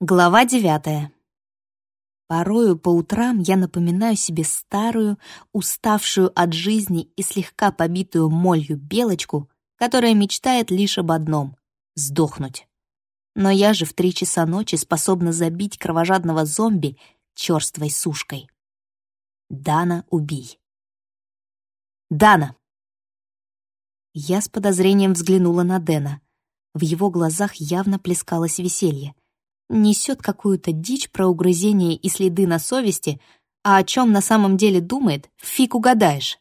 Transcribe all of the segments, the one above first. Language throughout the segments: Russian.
Глава девятая. Порою по утрам я напоминаю себе старую, уставшую от жизни и слегка побитую молью белочку, которая мечтает лишь об одном — сдохнуть. Но я же в три часа ночи способна забить кровожадного зомби черствой сушкой. Дана, убей. Дана. Я с подозрением взглянула на Дэна. В его глазах явно плескалось веселье — несет какую-то дичь про угрызение и следы на совести, а о чем на самом деле думает, фиг угадаешь.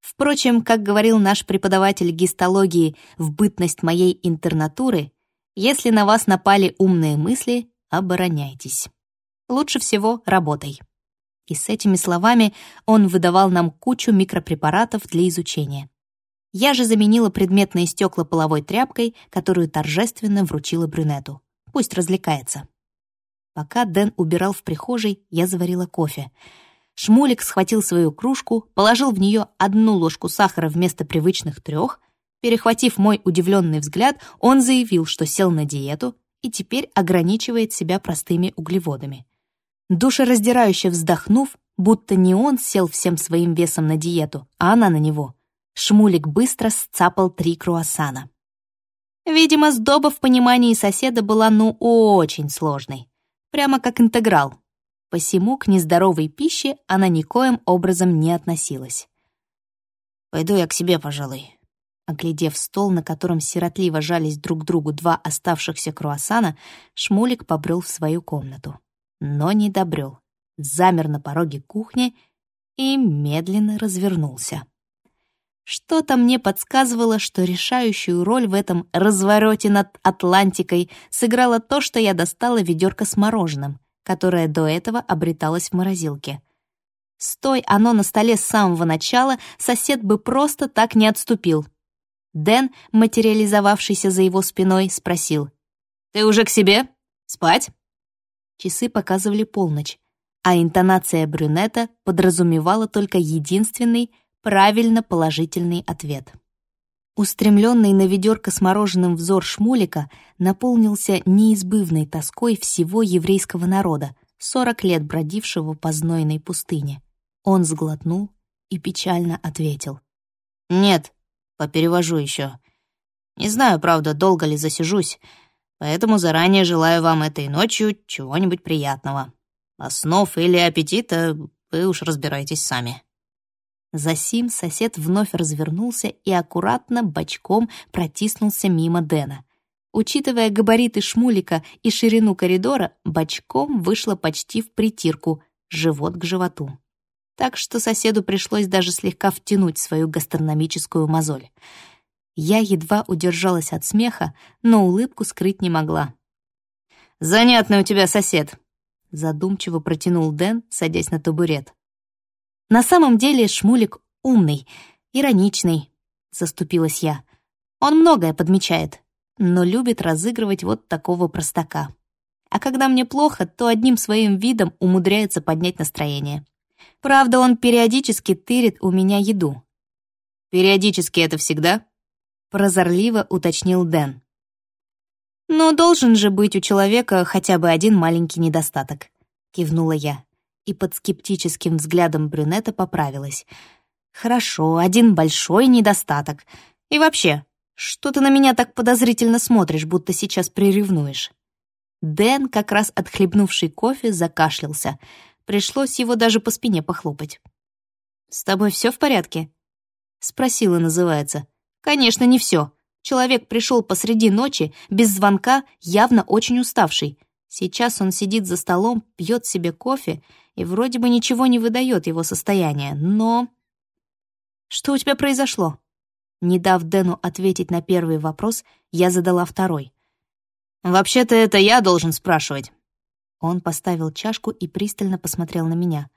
Впрочем, как говорил наш преподаватель гистологии в бытность моей интернатуры, если на вас напали умные мысли, обороняйтесь. Лучше всего работай. И с этими словами он выдавал нам кучу микропрепаратов для изучения. Я же заменила предметные стекла половой тряпкой, которую торжественно вручила брюнету. Пусть развлекается. Пока Дэн убирал в прихожей, я заварила кофе. Шмулик схватил свою кружку, положил в нее одну ложку сахара вместо привычных трех. Перехватив мой удивленный взгляд, он заявил, что сел на диету и теперь ограничивает себя простыми углеводами. Душераздирающе вздохнув, будто не он сел всем своим весом на диету, а она на него, Шмулик быстро сцапал три круассана. Видимо, сдоба в понимании соседа была ну очень сложной. Прямо как интеграл. Посему к нездоровой пище она никоим образом не относилась. «Пойду я к себе, пожалуй». Оглядев стол, на котором сиротливо жались друг другу два оставшихся круассана, Шмулик побрел в свою комнату. Но не добрел. Замер на пороге кухни и медленно развернулся. Что-то мне подсказывало, что решающую роль в этом развороте над Атлантикой сыграло то, что я достала ведерко с мороженым, которое до этого обреталось в морозилке. Стой оно на столе с самого начала, сосед бы просто так не отступил. Дэн, материализовавшийся за его спиной, спросил. «Ты уже к себе? Спать?» Часы показывали полночь, а интонация брюнета подразумевала только единственный — правильно положительный ответ. Устремленный на ведерко с мороженым взор Шмулика наполнился неизбывной тоской всего еврейского народа, сорок лет бродившего по знойной пустыне. Он сглотнул и печально ответил. «Нет, поперевожу еще. Не знаю, правда, долго ли засижусь, поэтому заранее желаю вам этой ночью чего-нибудь приятного. Основ или аппетита вы уж разбирайтесь сами». Засим сосед вновь развернулся и аккуратно бочком протиснулся мимо Дэна. Учитывая габариты шмулика и ширину коридора, бочком вышло почти в притирку, живот к животу. Так что соседу пришлось даже слегка втянуть свою гастрономическую мозоль. Я едва удержалась от смеха, но улыбку скрыть не могла. «Занятный у тебя сосед», — задумчиво протянул Дэн, садясь на табурет. На самом деле Шмулик умный, ироничный, заступилась я. Он многое подмечает, но любит разыгрывать вот такого простака. А когда мне плохо, то одним своим видом умудряется поднять настроение. Правда, он периодически тырит у меня еду. «Периодически это всегда?» — прозорливо уточнил Дэн. «Но должен же быть у человека хотя бы один маленький недостаток», — кивнула я и под скептическим взглядом брюнета поправилась. «Хорошо, один большой недостаток. И вообще, что ты на меня так подозрительно смотришь, будто сейчас приревнуешь?» Дэн, как раз отхлебнувший кофе, закашлялся. Пришлось его даже по спине похлопать. «С тобой все в порядке?» Спросила, называется. «Конечно, не все. Человек пришел посреди ночи, без звонка, явно очень уставший. Сейчас он сидит за столом, пьет себе кофе и вроде бы ничего не выдает его состояние, но... Что у тебя произошло? Не дав Дэну ответить на первый вопрос, я задала второй. «Вообще-то это я должен спрашивать». Он поставил чашку и пристально посмотрел на меня.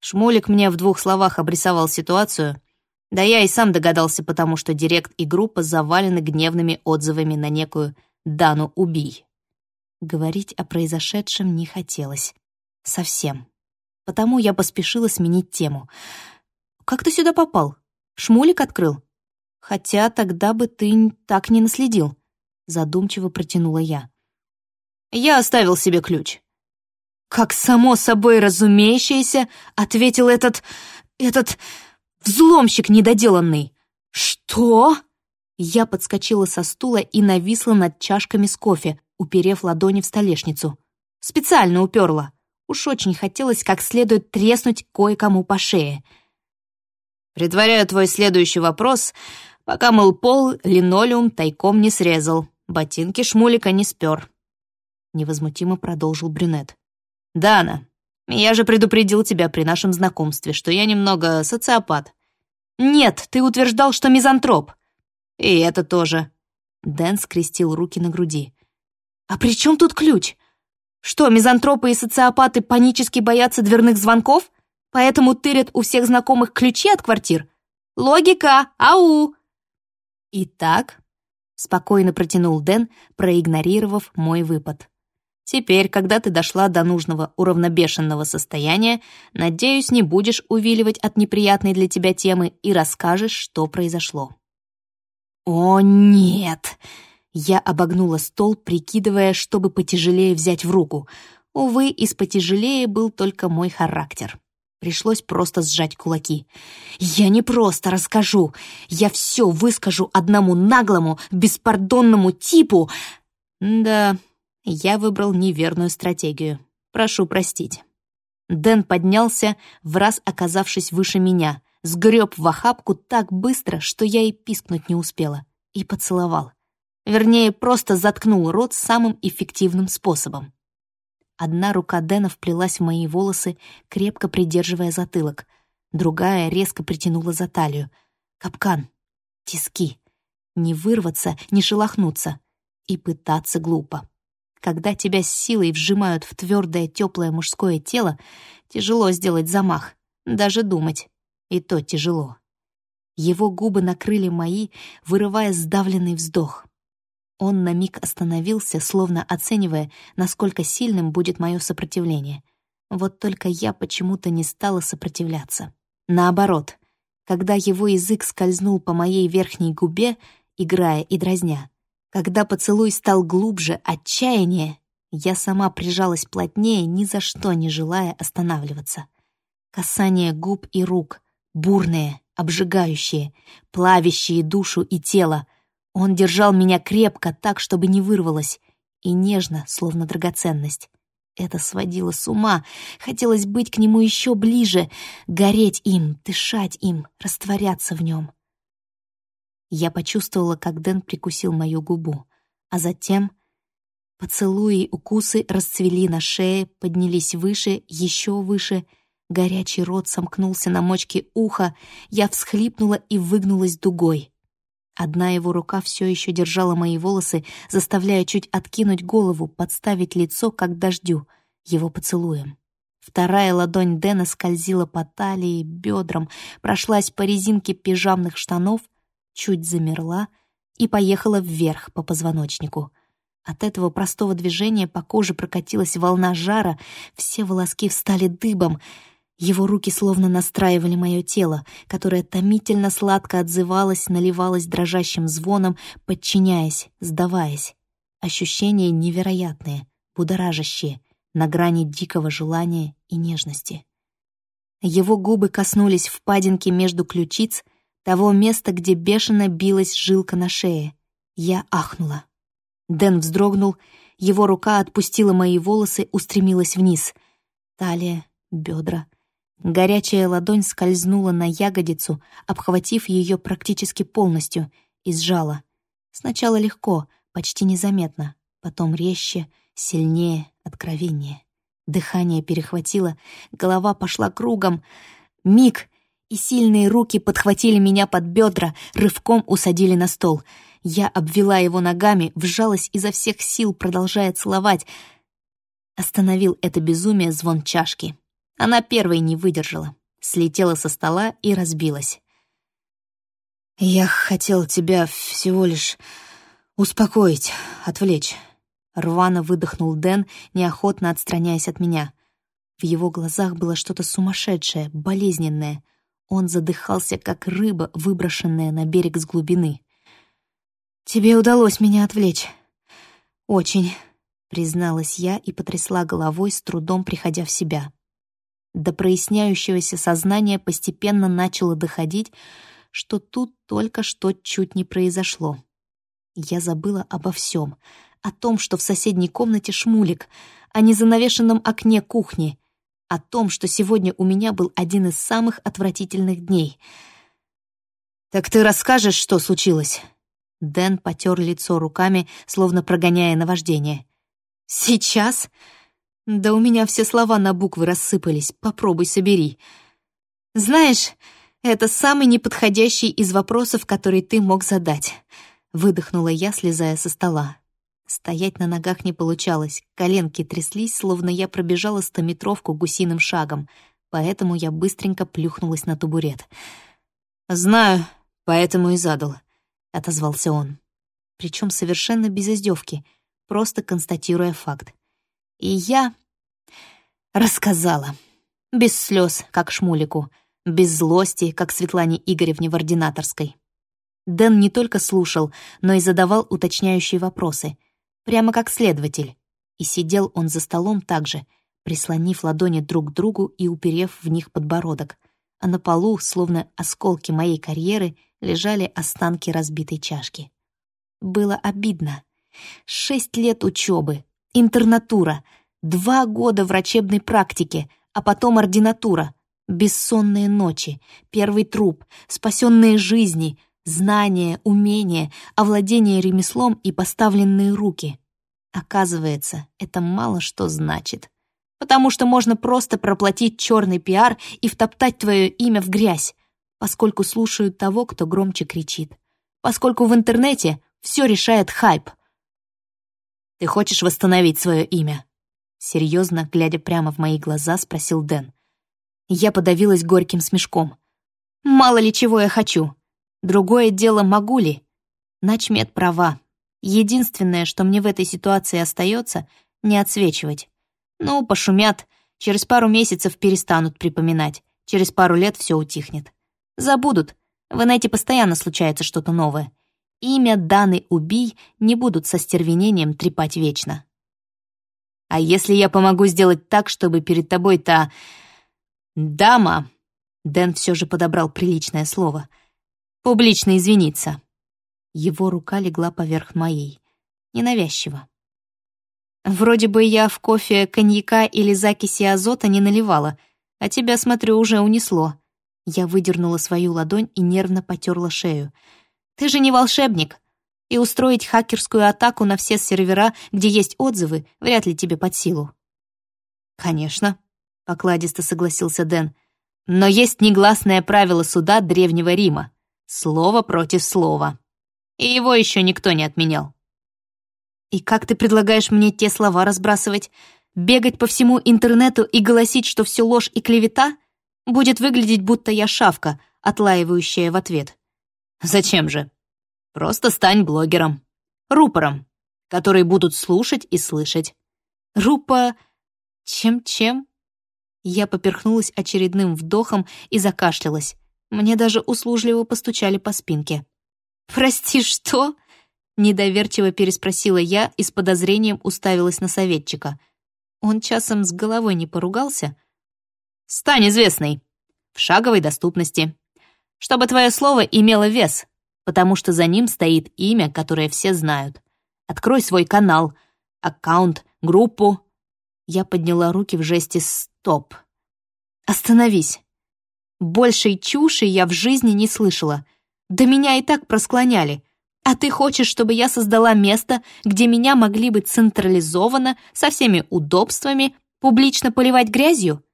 Шмулик мне в двух словах обрисовал ситуацию. Да я и сам догадался, потому что директ и группа завалены гневными отзывами на некую Дану Убий. Говорить о произошедшем не хотелось. Совсем. Потому я поспешила сменить тему. «Как ты сюда попал? Шмулик открыл?» «Хотя тогда бы ты так не наследил», — задумчиво протянула я. Я оставил себе ключ». «Как само собой разумеющееся», — ответил этот... этот... взломщик недоделанный. «Что?» Я подскочила со стула и нависла над чашками с кофе, уперев ладони в столешницу. Специально уперла. Уж очень хотелось как следует треснуть кое-кому по шее. «Предваряю твой следующий вопрос, пока мыл пол, линолеум тайком не срезал, ботинки шмулика не спер», — невозмутимо продолжил брюнет. «Дана, я же предупредил тебя при нашем знакомстве, что я немного социопат». «Нет, ты утверждал, что мизантроп». «И это тоже». Дэн скрестил руки на груди. «А при чем тут ключ? Что, мизантропы и социопаты панически боятся дверных звонков, поэтому тырят у всех знакомых ключи от квартир? Логика! Ау!» «Итак», — спокойно протянул Дэн, проигнорировав мой выпад. Теперь, когда ты дошла до нужного уравнобешенного состояния, надеюсь, не будешь увиливать от неприятной для тебя темы и расскажешь, что произошло». «О, нет!» Я обогнула стол, прикидывая, чтобы потяжелее взять в руку. Увы, из потяжелее был только мой характер. Пришлось просто сжать кулаки. «Я не просто расскажу. Я все выскажу одному наглому, беспардонному типу!» «Да, я выбрал неверную стратегию. Прошу простить. Дэн поднялся, в раз оказавшись выше меня, сгреб в охапку так быстро, что я и пискнуть не успела, и поцеловал. Вернее, просто заткнул рот самым эффективным способом. Одна рука Дэна вплелась в мои волосы, крепко придерживая затылок, другая резко притянула за талию. Капкан, тиски. Не вырваться, не шелохнуться. И пытаться глупо. Когда тебя с силой вжимают в твердое теплое мужское тело, тяжело сделать замах, даже думать. И то тяжело. Его губы накрыли мои, вырывая сдавленный вздох. Он на миг остановился, словно оценивая, насколько сильным будет мое сопротивление. Вот только я почему-то не стала сопротивляться. Наоборот, когда его язык скользнул по моей верхней губе, играя и дразня, когда поцелуй стал глубже, отчаяние, я сама прижалась плотнее, ни за что не желая останавливаться. Касание губ и рук, бурные, обжигающие, плавящие душу и тело. Он держал меня крепко, так, чтобы не вырвалось, и нежно, словно драгоценность. Это сводило с ума. Хотелось быть к нему еще ближе, гореть им, дышать им, растворяться в нем. Я почувствовала, как Дэн прикусил мою губу, а затем поцелуи и укусы расцвели на шее, поднялись выше, еще выше. Горячий рот сомкнулся на мочке уха, я всхлипнула и выгнулась дугой. Одна его рука все еще держала мои волосы, заставляя чуть откинуть голову, подставить лицо, как дождю, его поцелуем. Вторая ладонь Дэна скользила по талии, бедрам, прошлась по резинке пижамных штанов — чуть замерла и поехала вверх по позвоночнику. От этого простого движения по коже прокатилась волна жара, все волоски встали дыбом. Его руки словно настраивали мое тело, которое томительно сладко отзывалось, наливалось дрожащим звоном, подчиняясь, сдаваясь. Ощущения невероятные, будоражащие, на грани дикого желания и нежности. Его губы коснулись впадинки между ключиц — того места, где бешено билась жилка на шее. Я ахнула. Дэн вздрогнул, его рука отпустила мои волосы, устремилась вниз. Талия, бедра. Горячая ладонь скользнула на ягодицу, обхватив ее практически полностью, и сжала. Сначала легко, почти незаметно, потом резче, сильнее, откровеннее. Дыхание перехватило, голова пошла кругом. Миг, и сильные руки подхватили меня под бедра, рывком усадили на стол. Я обвела его ногами, вжалась изо всех сил, продолжая целовать. Остановил это безумие звон чашки. Она первой не выдержала, слетела со стола и разбилась. «Я хотел тебя всего лишь успокоить, отвлечь», — рвано выдохнул Дэн, неохотно отстраняясь от меня. В его глазах было что-то сумасшедшее, болезненное — он задыхался, как рыба, выброшенная на берег с глубины. «Тебе удалось меня отвлечь. Очень», — призналась я и потрясла головой, с трудом приходя в себя. До проясняющегося сознания постепенно начало доходить, что тут только что чуть не произошло. Я забыла обо всем, о том, что в соседней комнате шмулик, о незанавешенном окне кухни, о том, что сегодня у меня был один из самых отвратительных дней. «Так ты расскажешь, что случилось?» Дэн потер лицо руками, словно прогоняя наваждение. «Сейчас?» Да у меня все слова на буквы рассыпались. Попробуй собери. Знаешь, это самый неподходящий из вопросов, который ты мог задать. Выдохнула я, слезая со стола. Стоять на ногах не получалось, коленки тряслись, словно я пробежала стометровку гусиным шагом, поэтому я быстренько плюхнулась на табурет. «Знаю, поэтому и задал», — отозвался он. Причем совершенно без издевки, просто констатируя факт. И я рассказала. Без слез, как Шмулику, без злости, как Светлане Игоревне в ординаторской. Дэн не только слушал, но и задавал уточняющие вопросы, прямо как следователь. И сидел он за столом так же, прислонив ладони друг к другу и уперев в них подбородок, а на полу, словно осколки моей карьеры, лежали останки разбитой чашки. Было обидно. Шесть лет учебы, интернатура, два года врачебной практики, а потом ординатура, бессонные ночи, первый труп, спасенные жизни, знания, умения, овладение ремеслом и поставленные руки. Оказывается, это мало что значит. Потому что можно просто проплатить черный пиар и втоптать твое имя в грязь, поскольку слушают того, кто громче кричит. Поскольку в интернете все решает хайп — ты хочешь восстановить свое имя?» Серьезно, глядя прямо в мои глаза, спросил Дэн. Я подавилась горьким смешком. «Мало ли чего я хочу. Другое дело, могу ли? Начмет права. Единственное, что мне в этой ситуации остается, не отсвечивать. Ну, пошумят, через пару месяцев перестанут припоминать, через пару лет все утихнет. Забудут. В инете постоянно случается что-то новое имя Даны Убий не будут со стервенением трепать вечно. А если я помогу сделать так, чтобы перед тобой та... дама... Дэн все же подобрал приличное слово. Публично извиниться. Его рука легла поверх моей. Ненавязчиво. Вроде бы я в кофе коньяка или закиси азота не наливала, а тебя, смотрю, уже унесло. Я выдернула свою ладонь и нервно потерла шею — ты же не волшебник. И устроить хакерскую атаку на все сервера, где есть отзывы, вряд ли тебе под силу. Конечно, покладисто согласился Дэн. Но есть негласное правило суда Древнего Рима. Слово против слова. И его еще никто не отменял. И как ты предлагаешь мне те слова разбрасывать? Бегать по всему интернету и голосить, что все ложь и клевета? Будет выглядеть, будто я шавка, отлаивающая в ответ. Зачем же? Просто стань блогером. Рупором, который будут слушать и слышать. Рупа... Чем-чем? Я поперхнулась очередным вдохом и закашлялась. Мне даже услужливо постучали по спинке. «Прости, что?» Недоверчиво переспросила я и с подозрением уставилась на советчика. Он часом с головой не поругался? «Стань известной. В шаговой доступности чтобы твое слово имело вес, потому что за ним стоит имя, которое все знают. Открой свой канал, аккаунт, группу. Я подняла руки в жесте «Стоп». Остановись. Большей чуши я в жизни не слышала. Да меня и так просклоняли. А ты хочешь, чтобы я создала место, где меня могли бы централизованно, со всеми удобствами, публично поливать грязью?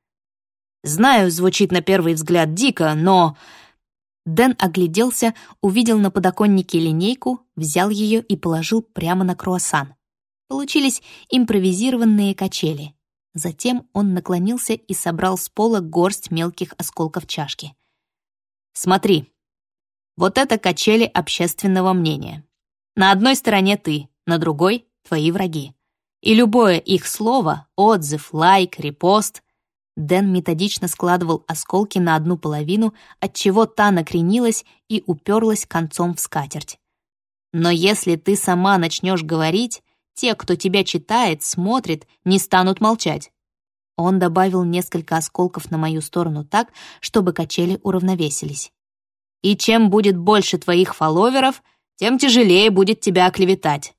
Знаю, звучит на первый взгляд дико, но Дэн огляделся, увидел на подоконнике линейку, взял ее и положил прямо на круассан. Получились импровизированные качели. Затем он наклонился и собрал с пола горсть мелких осколков чашки. «Смотри, вот это качели общественного мнения. На одной стороне ты, на другой — твои враги. И любое их слово, отзыв, лайк, репост Дэн методично складывал осколки на одну половину, отчего та накренилась и уперлась концом в скатерть. Но если ты сама начнешь говорить, те, кто тебя читает, смотрит, не станут молчать. Он добавил несколько осколков на мою сторону так, чтобы качели уравновесились. И чем будет больше твоих фолловеров, тем тяжелее будет тебя оклеветать.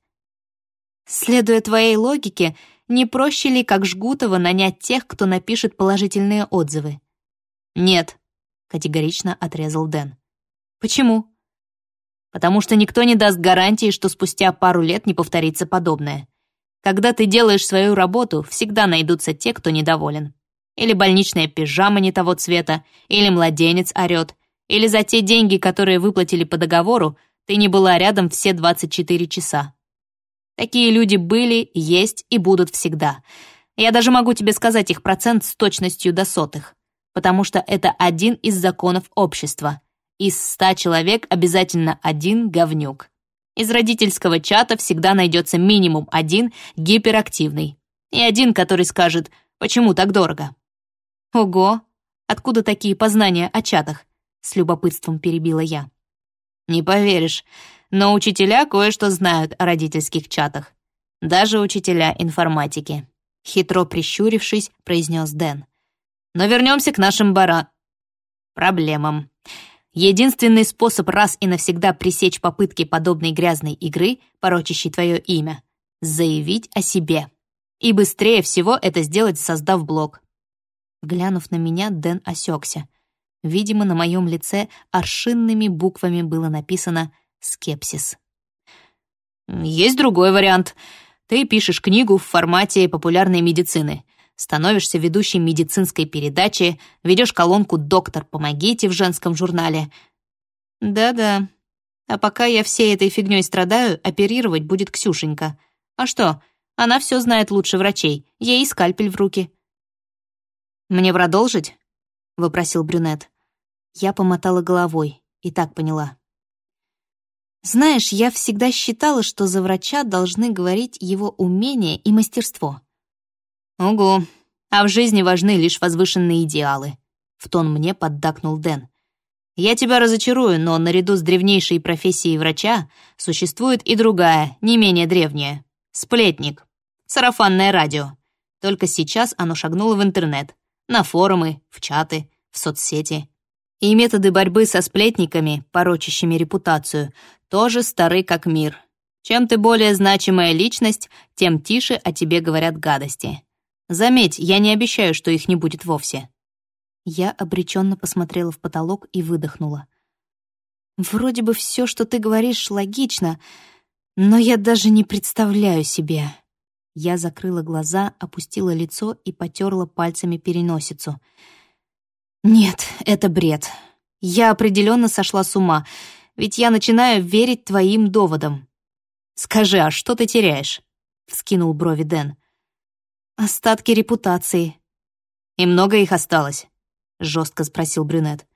Следуя твоей логике, не проще ли, как Жгутова, нанять тех, кто напишет положительные отзывы? Нет, категорично отрезал Дэн. Почему? Потому что никто не даст гарантии, что спустя пару лет не повторится подобное. Когда ты делаешь свою работу, всегда найдутся те, кто недоволен. Или больничная пижама не того цвета, или младенец орёт, или за те деньги, которые выплатили по договору, ты не была рядом все 24 часа. Такие люди были, есть и будут всегда. Я даже могу тебе сказать их процент с точностью до сотых, потому что это один из законов общества. Из ста человек обязательно один говнюк. Из родительского чата всегда найдется минимум один гиперактивный. И один, который скажет «Почему так дорого?» «Ого! Откуда такие познания о чатах?» С любопытством перебила я. «Не поверишь, но учителя кое-что знают о родительских чатах. Даже учителя информатики. Хитро прищурившись, произнес Дэн. Но вернемся к нашим бара... проблемам. Единственный способ раз и навсегда пресечь попытки подобной грязной игры, порочащей твое имя — заявить о себе. И быстрее всего это сделать, создав блог. Глянув на меня, Дэн осекся. Видимо, на моем лице аршинными буквами было написано скепсис. Есть другой вариант. Ты пишешь книгу в формате популярной медицины, становишься ведущим медицинской передачи, ведешь колонку «Доктор, помогите» в женском журнале. Да-да. А пока я всей этой фигней страдаю, оперировать будет Ксюшенька. А что, она все знает лучше врачей, ей скальпель в руки. «Мне продолжить?» — вопросил брюнет. Я помотала головой и так поняла. Знаешь, я всегда считала, что за врача должны говорить его умение и мастерство. Ого, а в жизни важны лишь возвышенные идеалы. В тон мне поддакнул Дэн. Я тебя разочарую, но наряду с древнейшей профессией врача существует и другая, не менее древняя. Сплетник. Сарафанное радио. Только сейчас оно шагнуло в интернет. На форумы, в чаты, в соцсети. И методы борьбы со сплетниками, порочащими репутацию, тоже стары как мир. Чем ты более значимая личность, тем тише о тебе говорят гадости. Заметь, я не обещаю, что их не будет вовсе». Я обреченно посмотрела в потолок и выдохнула. «Вроде бы все, что ты говоришь, логично, но я даже не представляю себе». Я закрыла глаза, опустила лицо и потерла пальцами переносицу. «Нет, это бред. Я определенно сошла с ума, ведь я начинаю верить твоим доводам». «Скажи, а что ты теряешь?» — вскинул брови Дэн. «Остатки репутации». «И много их осталось?» — жестко спросил брюнет.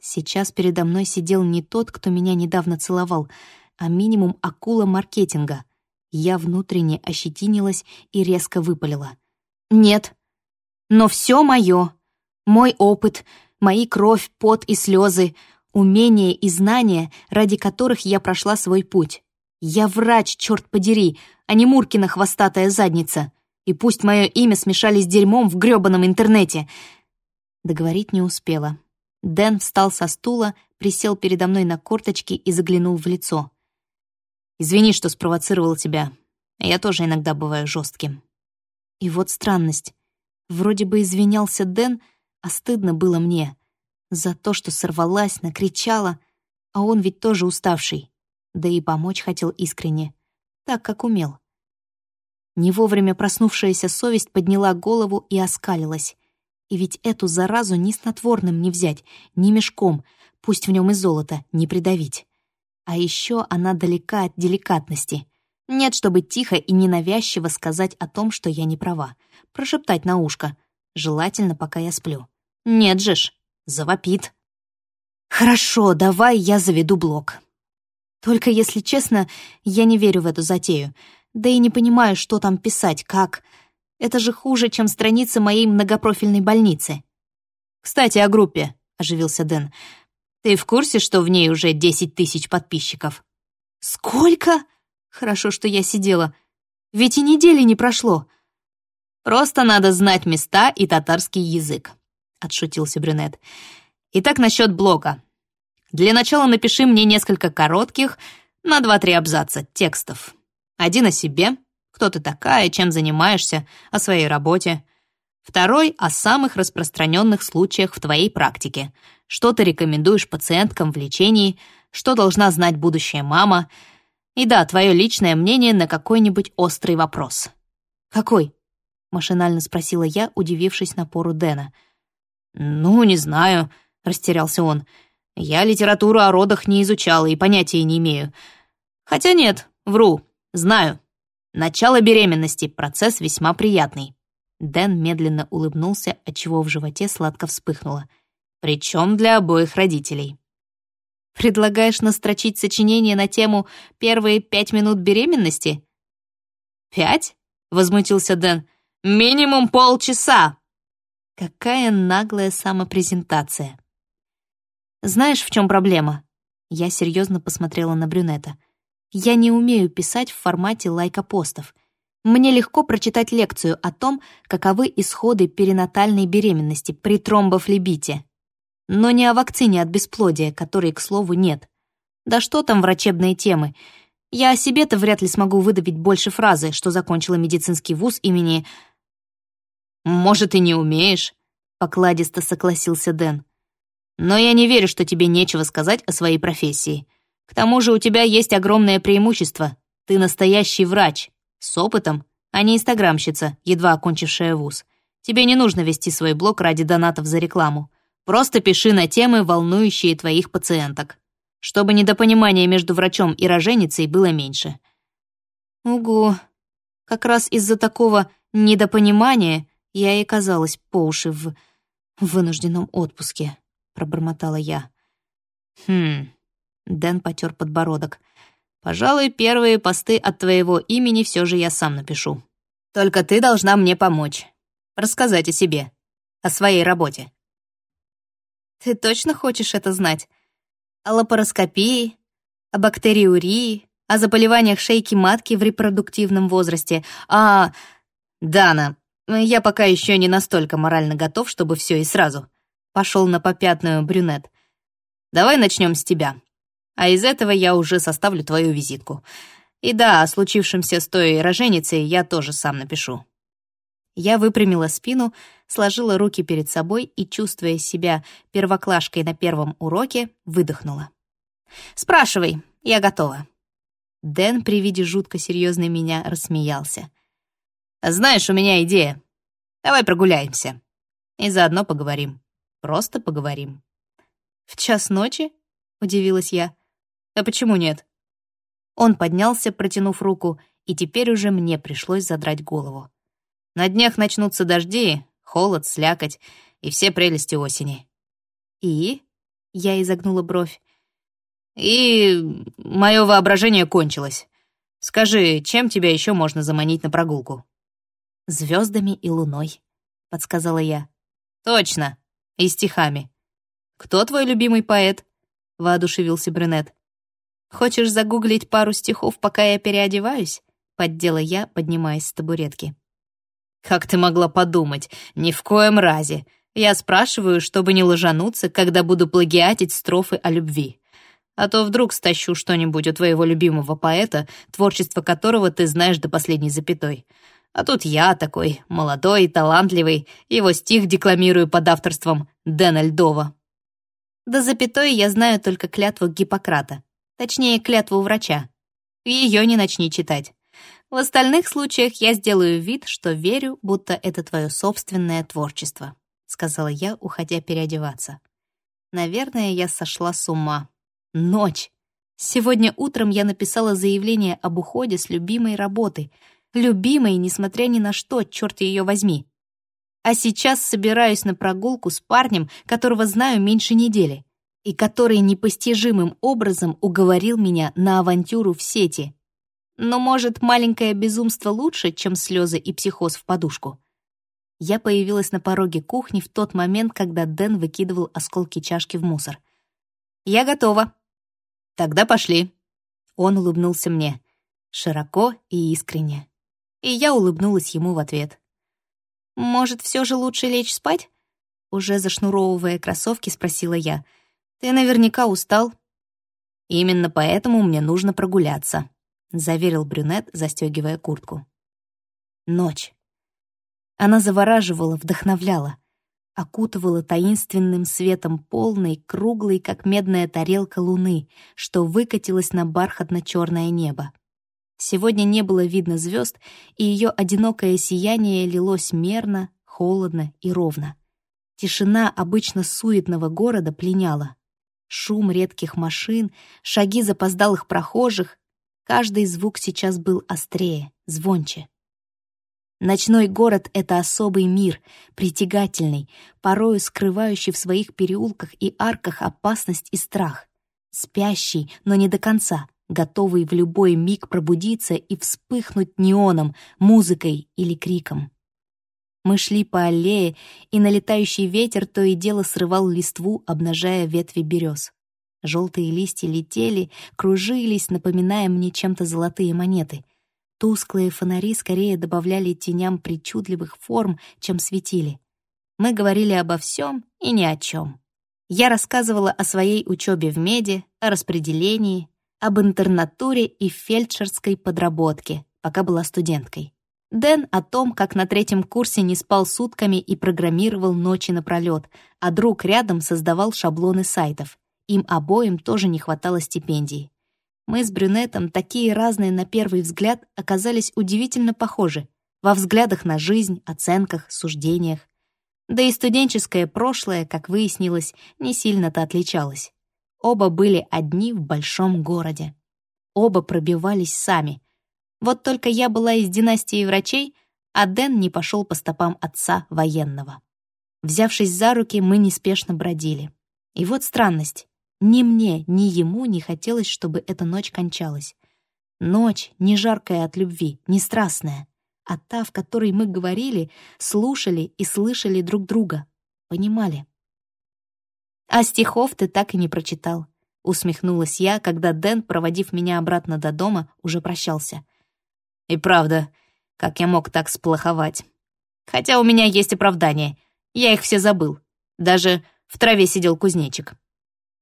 Сейчас передо мной сидел не тот, кто меня недавно целовал, а минимум акула маркетинга. Я внутренне ощетинилась и резко выпалила. «Нет, но все мое. Мой опыт, мои кровь, пот и слезы, умения и знания, ради которых я прошла свой путь. Я врач, черт подери, а не Муркина хвостатая задница. И пусть мое имя смешали с дерьмом в грёбаном интернете. Договорить не успела. Дэн встал со стула, присел передо мной на корточки и заглянул в лицо. «Извини, что спровоцировал тебя. Я тоже иногда бываю жестким». И вот странность. Вроде бы извинялся Дэн, а стыдно было мне. За то, что сорвалась, накричала, а он ведь тоже уставший. Да и помочь хотел искренне, так, как умел. Не вовремя проснувшаяся совесть подняла голову и оскалилась. И ведь эту заразу ни снотворным не взять, ни мешком, пусть в нем и золото, не придавить. А еще она далека от деликатности. Нет, чтобы тихо и ненавязчиво сказать о том, что я не права. Прошептать на ушко. Желательно, пока я сплю. Нет же ж, завопит. Хорошо, давай я заведу блог. Только, если честно, я не верю в эту затею. Да и не понимаю, что там писать, как. Это же хуже, чем страницы моей многопрофильной больницы. «Кстати, о группе», — оживился Дэн. «Ты в курсе, что в ней уже десять тысяч подписчиков?» «Сколько?» Хорошо, что я сидела. Ведь и недели не прошло». «Просто надо знать места и татарский язык», — отшутился брюнет. «Итак, насчет блога. Для начала напиши мне несколько коротких, на два-три абзаца, текстов. Один о себе, кто ты такая, чем занимаешься, о своей работе. Второй — о самых распространенных случаях в твоей практике. Что ты рекомендуешь пациенткам в лечении, что должна знать будущая мама. И да, твое личное мнение на какой-нибудь острый вопрос. «Какой?» — машинально спросила я, удивившись напору Дэна. «Ну, не знаю», — растерялся он. «Я литературу о родах не изучала и понятия не имею. Хотя нет, вру, знаю. Начало беременности, процесс весьма приятный». Дэн медленно улыбнулся, отчего в животе сладко вспыхнуло. «Причем для обоих родителей». Предлагаешь настрочить сочинение на тему «Первые пять минут беременности»?» «Пять?» — возмутился Дэн. «Минимум полчаса!» Какая наглая самопрезентация. Знаешь, в чем проблема? Я серьезно посмотрела на брюнета. Я не умею писать в формате лайкопостов. Мне легко прочитать лекцию о том, каковы исходы перинатальной беременности при тромбофлебите. Но не о вакцине от бесплодия, которой, к слову, нет. Да что там врачебные темы? Я о себе-то вряд ли смогу выдавить больше фразы, что закончила медицинский вуз имени... «Может, и не умеешь», — покладисто согласился Дэн. «Но я не верю, что тебе нечего сказать о своей профессии. К тому же у тебя есть огромное преимущество. Ты настоящий врач, с опытом, а не инстаграмщица, едва окончившая вуз. Тебе не нужно вести свой блог ради донатов за рекламу. Просто пиши на темы, волнующие твоих пациенток, чтобы недопонимания между врачом и роженицей было меньше. Угу. Как раз из-за такого недопонимания я и оказалась по уши в вынужденном отпуске, пробормотала я. Хм. Дэн потер подбородок. Пожалуй, первые посты от твоего имени все же я сам напишу. Только ты должна мне помочь. Рассказать о себе, о своей работе. Ты точно хочешь это знать? О лапароскопии, о бактериурии, о заболеваниях шейки матки в репродуктивном возрасте, а... Дана, я пока еще не настолько морально готов, чтобы все и сразу. Пошел на попятную брюнет. Давай начнем с тебя. А из этого я уже составлю твою визитку. И да, о случившемся с той роженицей я тоже сам напишу. Я выпрямила спину, сложила руки перед собой и, чувствуя себя первоклашкой на первом уроке, выдохнула. «Спрашивай, я готова». Дэн при виде жутко серьезной меня рассмеялся. «Знаешь, у меня идея. Давай прогуляемся. И заодно поговорим. Просто поговорим». «В час ночи?» — удивилась я. «А почему нет?» Он поднялся, протянув руку, и теперь уже мне пришлось задрать голову. На днях начнутся дожди, холод, слякоть и все прелести осени. И? Я изогнула бровь. И мое воображение кончилось. Скажи, чем тебя еще можно заманить на прогулку? Звездами и луной, подсказала я. Точно. И стихами. Кто твой любимый поэт? воодушевился брюнет. Хочешь загуглить пару стихов, пока я переодеваюсь? поддела я, поднимаясь с табуретки. «Как ты могла подумать? Ни в коем разе. Я спрашиваю, чтобы не ложануться, когда буду плагиатить строфы о любви. А то вдруг стащу что-нибудь у твоего любимого поэта, творчество которого ты знаешь до последней запятой. А тут я такой, молодой и талантливый, его стих декламирую под авторством Дэна Льдова». До запятой я знаю только клятву Гиппократа. Точнее, клятву врача. Ее не начни читать. В остальных случаях я сделаю вид, что верю, будто это твое собственное творчество», — сказала я, уходя переодеваться. Наверное, я сошла с ума. Ночь. Сегодня утром я написала заявление об уходе с любимой работы. Любимой, несмотря ни на что, черт ее возьми. А сейчас собираюсь на прогулку с парнем, которого знаю меньше недели, и который непостижимым образом уговорил меня на авантюру в сети. Но, может, маленькое безумство лучше, чем слезы и психоз в подушку? Я появилась на пороге кухни в тот момент, когда Дэн выкидывал осколки чашки в мусор. «Я готова». «Тогда пошли». Он улыбнулся мне. Широко и искренне. И я улыбнулась ему в ответ. «Может, все же лучше лечь спать?» Уже зашнуровывая кроссовки, спросила я. «Ты наверняка устал». «Именно поэтому мне нужно прогуляться», — заверил брюнет, застегивая куртку. Ночь. Она завораживала, вдохновляла, окутывала таинственным светом полной, круглой, как медная тарелка луны, что выкатилась на бархатно-черное небо. Сегодня не было видно звезд, и ее одинокое сияние лилось мерно, холодно и ровно. Тишина обычно суетного города пленяла. Шум редких машин, шаги запоздалых прохожих. Каждый звук сейчас был острее, звонче. Ночной город — это особый мир, притягательный, порою скрывающий в своих переулках и арках опасность и страх. Спящий, но не до конца, готовый в любой миг пробудиться и вспыхнуть неоном, музыкой или криком. Мы шли по аллее, и налетающий ветер то и дело срывал листву, обнажая ветви берез. Желтые листья летели, кружились, напоминая мне чем-то золотые монеты. Тусклые фонари скорее добавляли теням причудливых форм, чем светили. Мы говорили обо всем и ни о чем. Я рассказывала о своей учебе в меди, о распределении, об интернатуре и фельдшерской подработке, пока была студенткой. Дэн о том, как на третьем курсе не спал сутками и программировал ночи напролёт, а друг рядом создавал шаблоны сайтов. Им обоим тоже не хватало стипендий. Мы с брюнетом, такие разные на первый взгляд, оказались удивительно похожи во взглядах на жизнь, оценках, суждениях. Да и студенческое прошлое, как выяснилось, не сильно-то отличалось. Оба были одни в большом городе. Оба пробивались сами, вот только я была из династии врачей, а Дэн не пошел по стопам отца военного. Взявшись за руки, мы неспешно бродили. И вот странность. Ни мне, ни ему не хотелось, чтобы эта ночь кончалась. Ночь не жаркая от любви, не страстная, а та, в которой мы говорили, слушали и слышали друг друга, понимали. «А стихов ты так и не прочитал», — усмехнулась я, когда Дэн, проводив меня обратно до дома, уже прощался. И правда, как я мог так сплоховать? Хотя у меня есть оправдание. Я их все забыл. Даже в траве сидел кузнечик.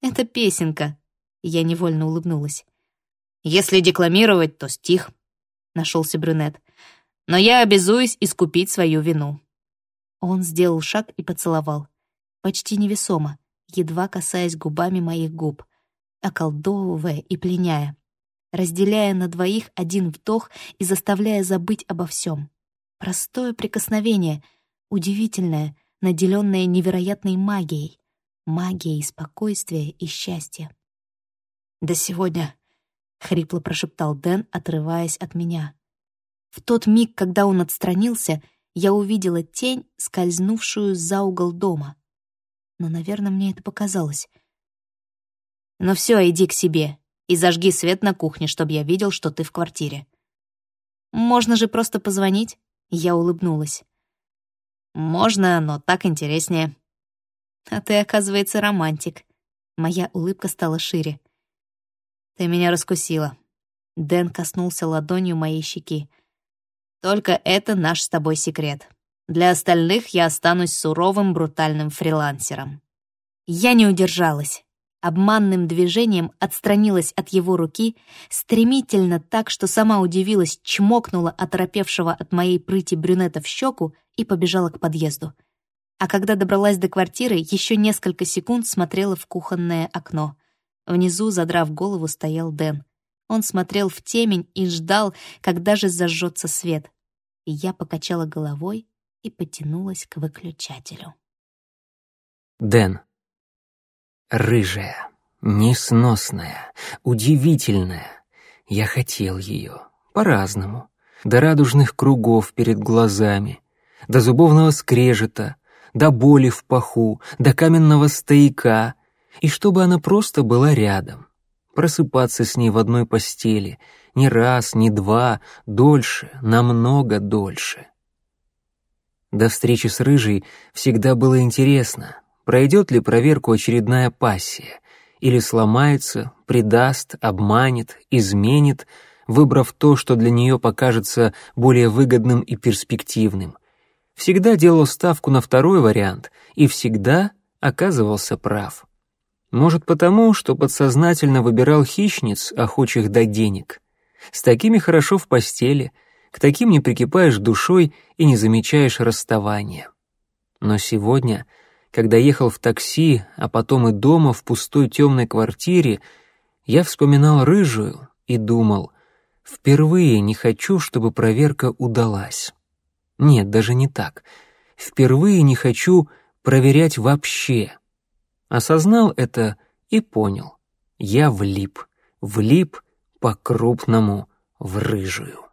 Это песенка. Я невольно улыбнулась. Если декламировать, то стих. Нашелся брюнет. Но я обязуюсь искупить свою вину. Он сделал шаг и поцеловал. Почти невесомо, едва касаясь губами моих губ, околдовывая и пленяя разделяя на двоих один вдох и заставляя забыть обо всем. Простое прикосновение, удивительное, наделенное невероятной магией, магией спокойствия и счастья. «До сегодня», — хрипло прошептал Дэн, отрываясь от меня. В тот миг, когда он отстранился, я увидела тень, скользнувшую за угол дома. Но, наверное, мне это показалось. «Ну все, иди к себе», и зажги свет на кухне, чтобы я видел, что ты в квартире». «Можно же просто позвонить?» Я улыбнулась. «Можно, но так интереснее». «А ты, оказывается, романтик». Моя улыбка стала шире. «Ты меня раскусила». Дэн коснулся ладонью моей щеки. «Только это наш с тобой секрет. Для остальных я останусь суровым брутальным фрилансером». Я не удержалась обманным движением отстранилась от его руки, стремительно так, что сама удивилась, чмокнула оторопевшего от моей прыти брюнета в щеку и побежала к подъезду. А когда добралась до квартиры, еще несколько секунд смотрела в кухонное окно. Внизу, задрав голову, стоял Дэн. Он смотрел в темень и ждал, когда же зажжется свет. И я покачала головой и потянулась к выключателю. Дэн рыжая, несносная, удивительная. Я хотел ее, по-разному, до радужных кругов перед глазами, до зубовного скрежета, до боли в паху, до каменного стояка, и чтобы она просто была рядом. Просыпаться с ней в одной постели, не раз, не два, дольше, намного дольше. До встречи с Рыжей всегда было интересно, Пройдет ли проверку очередная пассия? Или сломается, предаст, обманет, изменит, выбрав то, что для нее покажется более выгодным и перспективным. Всегда делал ставку на второй вариант и всегда оказывался прав. Может потому, что подсознательно выбирал хищниц, охочих до денег. С такими хорошо в постели, к таким не прикипаешь душой и не замечаешь расставания. Но сегодня, когда ехал в такси, а потом и дома в пустой темной квартире, я вспоминал рыжую и думал, впервые не хочу, чтобы проверка удалась. Нет, даже не так. Впервые не хочу проверять вообще. Осознал это и понял. Я влип, влип по-крупному в рыжую.